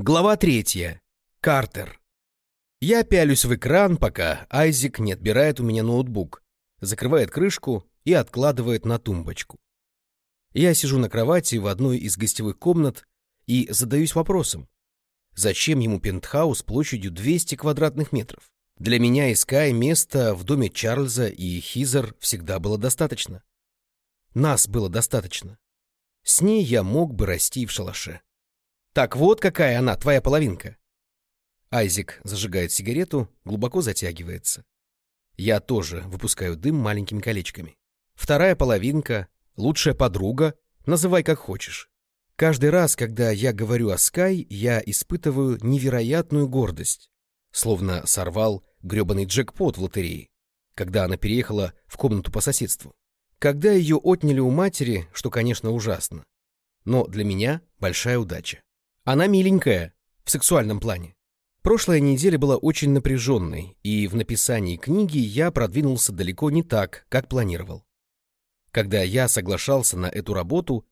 Глава третья. Картер. Я пялюсь в экран, пока Айзик не отбирает у меня ноутбук, закрывает крышку и откладывает на тумбочку. Я сижу на кровати в одной из гостевых комнат и задаюсь вопросом, зачем ему пентхаус площадью 200 квадратных метров? Для меня и Скай места в доме Чарльза и Хизер всегда было достаточно. Нас было достаточно. С ней я мог бы расти в шалаше. Так вот какая она, твоя половинка. Айзик зажигает сигарету, глубоко затягивается. Я тоже выпускаю дым маленькими колечками. Вторая половинка, лучшая подруга, называй как хочешь. Каждый раз, когда я говорю о Скай, я испытываю невероятную гордость. Словно сорвал грёбаный джекпот в лотерее, когда она переехала в комнату по соседству. Когда ее отняли у матери, что, конечно, ужасно. Но для меня большая удача. Она миленькая, в сексуальном плане. Прошлая неделя была очень напряженной, и в написании книги я продвинулся далеко не так, как планировал. Когда я соглашался на эту работу,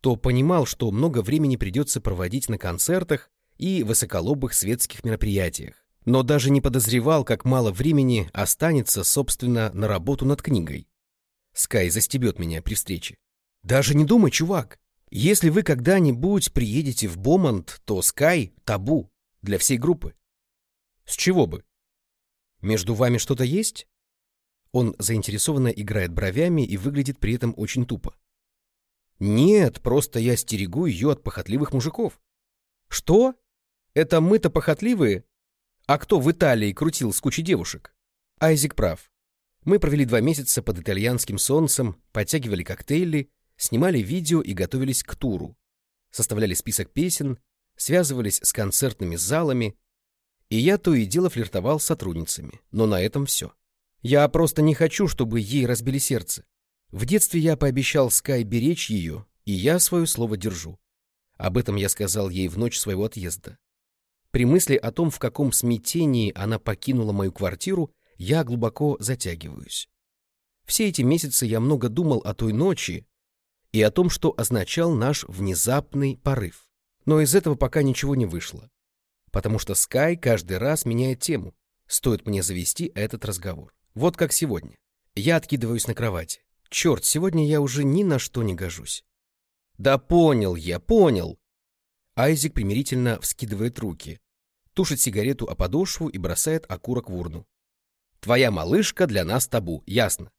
то понимал, что много времени придется проводить на концертах и высоколобых светских мероприятиях, но даже не подозревал, как мало времени останется, собственно, на работу над книгой. Скай застебет меня при встрече. «Даже не думай, чувак!» Если вы когда-нибудь приедете в Бомонд, то Скай — табу для всей группы. С чего бы? Между вами что-то есть? Он заинтересованно играет бровями и выглядит при этом очень тупо. Нет, просто я стерегу ее от похотливых мужиков. Что? Это мы-то похотливые? А кто в Италии крутил с кучей девушек? Айзик прав. Мы провели два месяца под итальянским солнцем, подтягивали коктейли снимали видео и готовились к туру, составляли список песен, связывались с концертными залами, и я то и дело флиртовал с сотрудницами, но на этом все. Я просто не хочу, чтобы ей разбили сердце. В детстве я пообещал Скай беречь ее, и я свое слово держу. Об этом я сказал ей в ночь своего отъезда. При мысли о том, в каком смятении она покинула мою квартиру, я глубоко затягиваюсь. Все эти месяцы я много думал о той ночи, и о том, что означал наш внезапный порыв. Но из этого пока ничего не вышло. Потому что Sky каждый раз меняет тему. Стоит мне завести этот разговор. Вот как сегодня. Я откидываюсь на кровати. Черт, сегодня я уже ни на что не гожусь. Да понял я, понял. Айзик примирительно вскидывает руки, тушит сигарету о подошву и бросает окурок в урну. Твоя малышка для нас табу, ясно.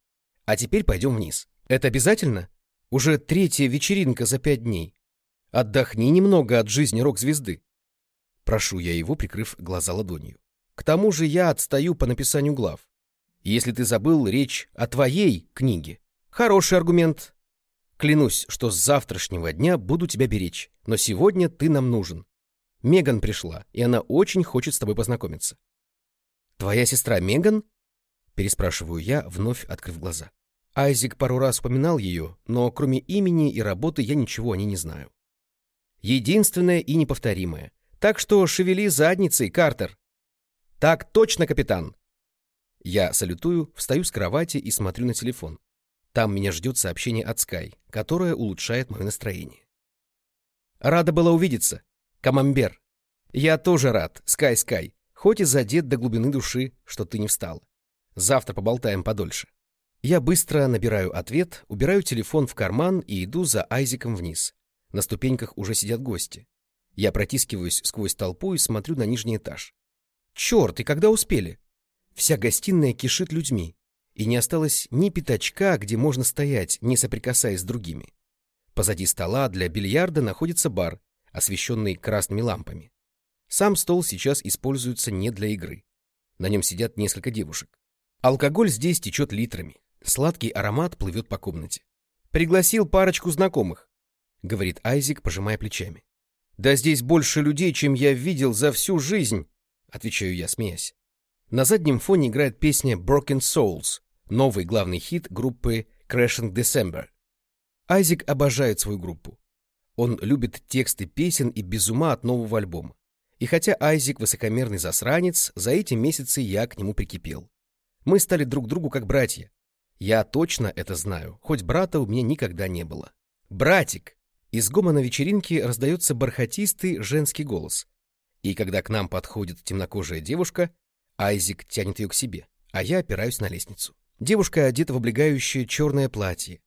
А теперь пойдем вниз. Это обязательно? Уже третья вечеринка за пять дней. Отдохни немного от жизни рок-звезды. Прошу я его, прикрыв глаза ладонью. К тому же я отстаю по написанию глав. Если ты забыл, речь о твоей книге. Хороший аргумент. Клянусь, что с завтрашнего дня буду тебя беречь, но сегодня ты нам нужен. Меган пришла, и она очень хочет с тобой познакомиться. Твоя сестра Меган? Переспрашиваю я, вновь открыв глаза. Айзик пару раз упоминал ее, но кроме имени и работы я ничего о ней не знаю. Единственное и неповторимое. Так что шевели задницей, Картер. Так точно, капитан. Я салютую, встаю с кровати и смотрю на телефон. Там меня ждет сообщение от Скай, которое улучшает мое настроение. Рада была увидеться. Камамбер. Я тоже рад, Скай-Скай, хоть и задет до глубины души, что ты не встала. Завтра поболтаем подольше. Я быстро набираю ответ, убираю телефон в карман и иду за Айзиком вниз. На ступеньках уже сидят гости. Я протискиваюсь сквозь толпу и смотрю на нижний этаж. Черт, и когда успели? Вся гостиная кишит людьми, и не осталось ни пятачка, где можно стоять, не соприкасаясь с другими. Позади стола для бильярда находится бар, освещенный красными лампами. Сам стол сейчас используется не для игры. На нем сидят несколько девушек. Алкоголь здесь течет литрами. Сладкий аромат плывет по комнате. «Пригласил парочку знакомых», — говорит Айзик, пожимая плечами. «Да здесь больше людей, чем я видел за всю жизнь», — отвечаю я, смеясь. На заднем фоне играет песня «Broken Souls», новый главный хит группы Crashing December. Айзик обожает свою группу. Он любит тексты песен и без ума от нового альбома. И хотя Айзик высокомерный засранец, за эти месяцы я к нему прикипел. Мы стали друг другу как братья. Я точно это знаю, хоть брата у меня никогда не было. «Братик!» Из гомона вечеринки раздается бархатистый женский голос. И когда к нам подходит темнокожая девушка, Айзик тянет ее к себе, а я опираюсь на лестницу. Девушка одета в облегающее черное платье,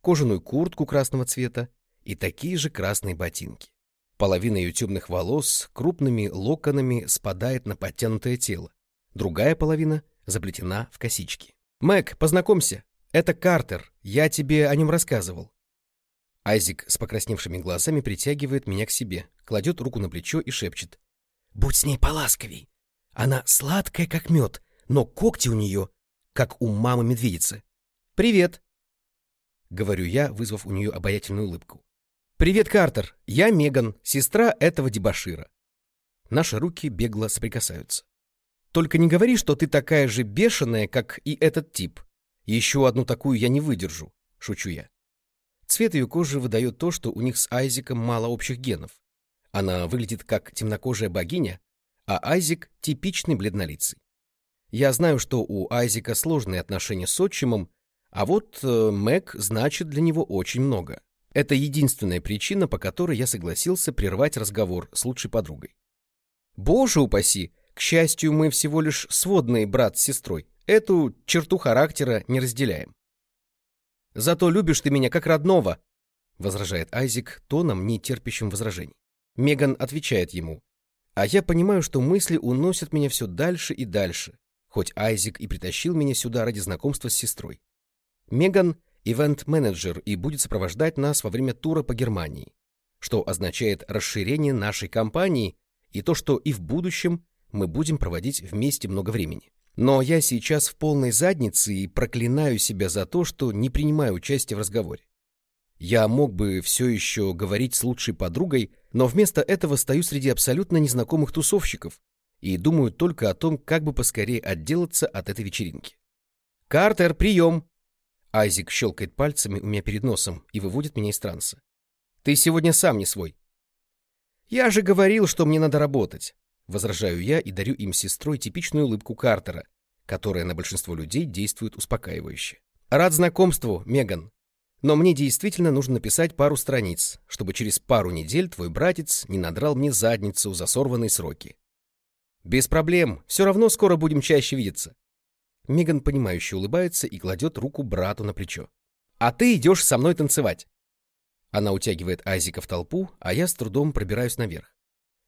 кожаную куртку красного цвета и такие же красные ботинки. Половина ее темных волос крупными локонами спадает на подтянутое тело. Другая половина заплетена в косички. «Мэг, познакомься, это Картер, я тебе о нем рассказывал». Айзик с покрасневшими глазами притягивает меня к себе, кладет руку на плечо и шепчет. «Будь с ней поласковей. Она сладкая, как мед, но когти у нее, как у мамы-медведицы. Привет!» Говорю я, вызвав у нее обаятельную улыбку. «Привет, Картер! Я Меган, сестра этого дебошира». Наши руки бегло соприкасаются. «Только не говори, что ты такая же бешеная, как и этот тип. Еще одну такую я не выдержу», — шучу я. Цвет ее кожи выдает то, что у них с Айзиком мало общих генов. Она выглядит как темнокожая богиня, а Айзик — типичный бледнолицый. Я знаю, что у Айзика сложные отношения с отчимом, а вот э, Мэг значит для него очень много. Это единственная причина, по которой я согласился прервать разговор с лучшей подругой. Боже упаси! К счастью, мы всего лишь сводные брат с сестрой. Эту черту характера не разделяем. Зато любишь ты меня как родного, возражает Айзик тоном, не терпящим возражений. Меган отвечает ему. А я понимаю, что мысли уносят меня все дальше и дальше, хоть Айзик и притащил меня сюда ради знакомства с сестрой. Меган ивент-менеджер и будет сопровождать нас во время тура по Германии, что означает расширение нашей компании и то, что и в будущем мы будем проводить вместе много времени. Но я сейчас в полной заднице и проклинаю себя за то, что не принимаю участия в разговоре. Я мог бы все еще говорить с лучшей подругой, но вместо этого стою среди абсолютно незнакомых тусовщиков и думаю только о том, как бы поскорее отделаться от этой вечеринки. «Картер, прием!» Айзик щелкает пальцами у меня перед носом и выводит меня из транса. «Ты сегодня сам не свой». «Я же говорил, что мне надо работать», — возражаю я и дарю им сестрой типичную улыбку Картера, которая на большинство людей действует успокаивающе. «Рад знакомству, Меган. Но мне действительно нужно написать пару страниц, чтобы через пару недель твой братец не надрал мне задницу за сорванные сроки». «Без проблем, все равно скоро будем чаще видеться». Меган, понимающе улыбается и кладет руку брату на плечо. «А ты идешь со мной танцевать!» Она утягивает Айзика в толпу, а я с трудом пробираюсь наверх.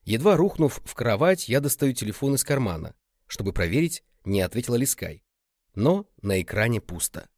Едва рухнув в кровать, я достаю телефон из кармана, чтобы проверить, не ответила ли Скай. Но на экране пусто.